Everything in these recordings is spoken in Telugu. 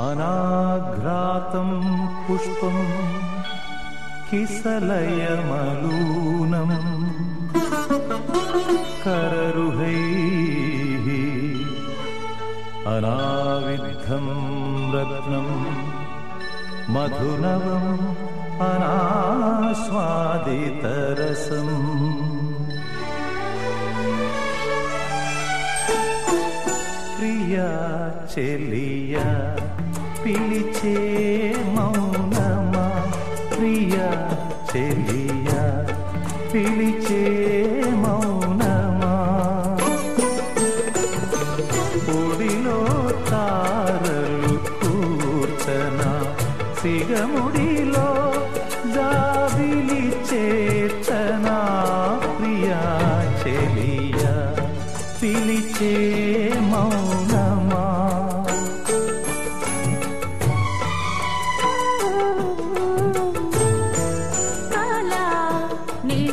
अनाघ्रातं पुष्पं किसलयमलूनम् कररुहैः अनाविद्धं रत्नं मधुनवम् अनास्वादितरसम्। प्रिया चेलिया పిలిచే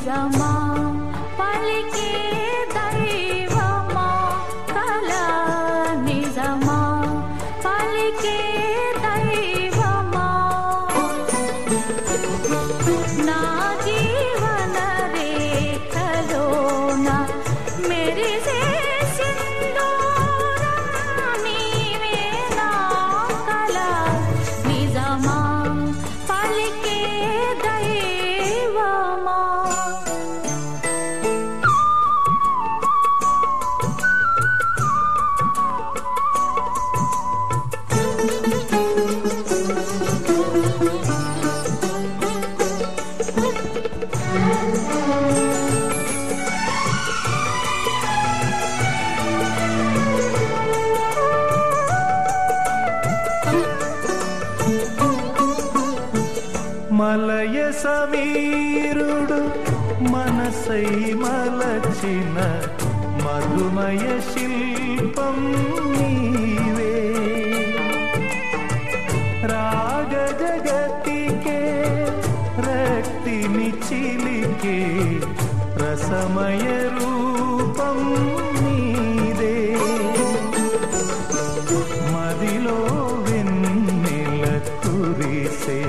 నిజమా పలికే మలయ సమీరుడు మనసై మలచిన మధుమయ శిల్పం నీవే. రాగ జగతికే రక్తిని చిలికే రసమయ రూపం నీదే. మదిలో వెన్నెల కురిసే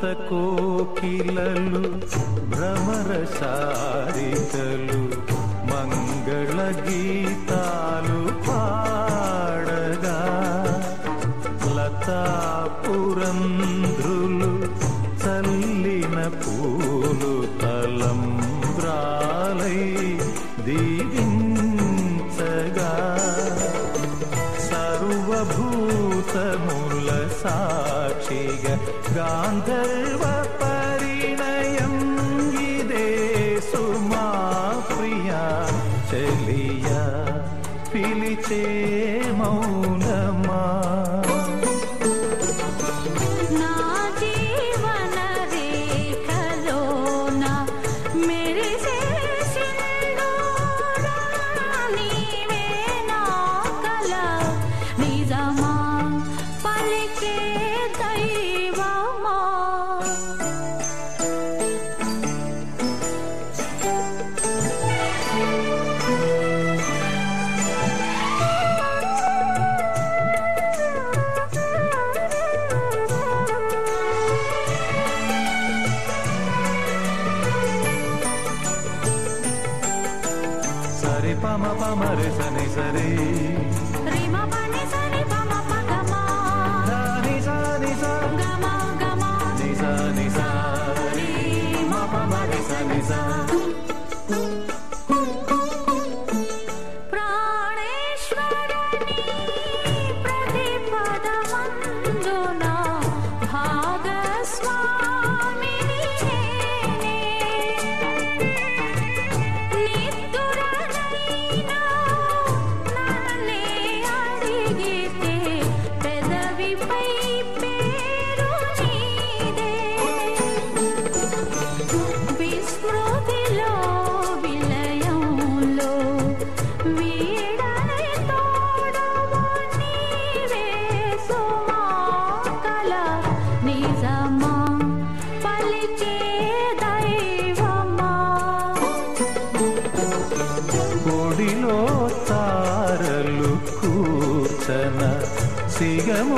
మమత కోకిలలు భ్రమర సారికలు మంగళ గీతాలు పాడగా. లతాపురంధ్రులు చల్లిన పూలు తలంబ్రాలై దీవించగా. సర్వభూతముల సా காந்தர்வ పమ పమ రే సని సరే. రిమ పని సని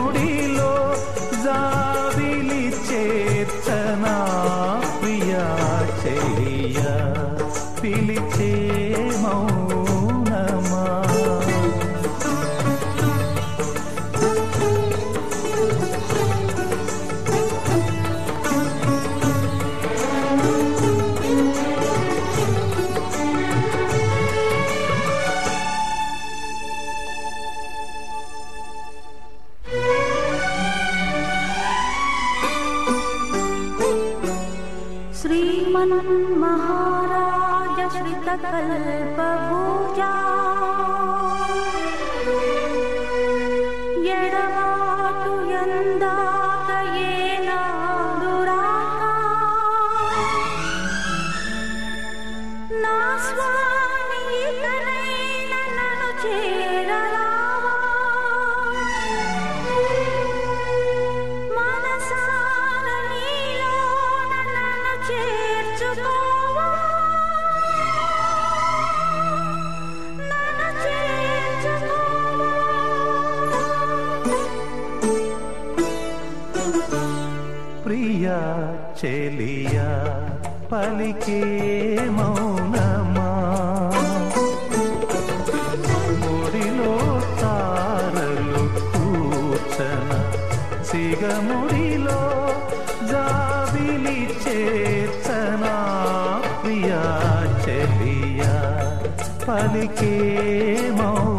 గుడిలో జాబిలిచ్చే महाराज हरितकल्पूजा పలికే మౌనమా? ముడిలో తారలు కూర్చన సిగముడిలో జాబిలి చేతనా ప్రియా చెలియా పలికే మౌన